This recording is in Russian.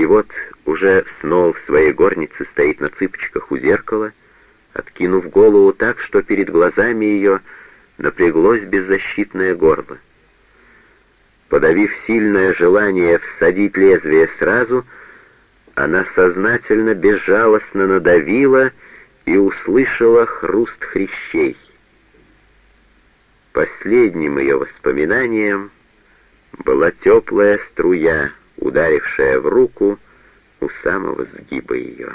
И вот уже снова в своей горнице стоит на цыпочках у зеркала, откинув голову так, что перед глазами ее напряглось беззащитное горло. Подавив сильное желание всадить лезвие сразу, она сознательно, безжалостно надавила и услышала хруст хрящей. Последним ее воспоминанием была теплая струя, ударившая в руку у самого сгиба ее.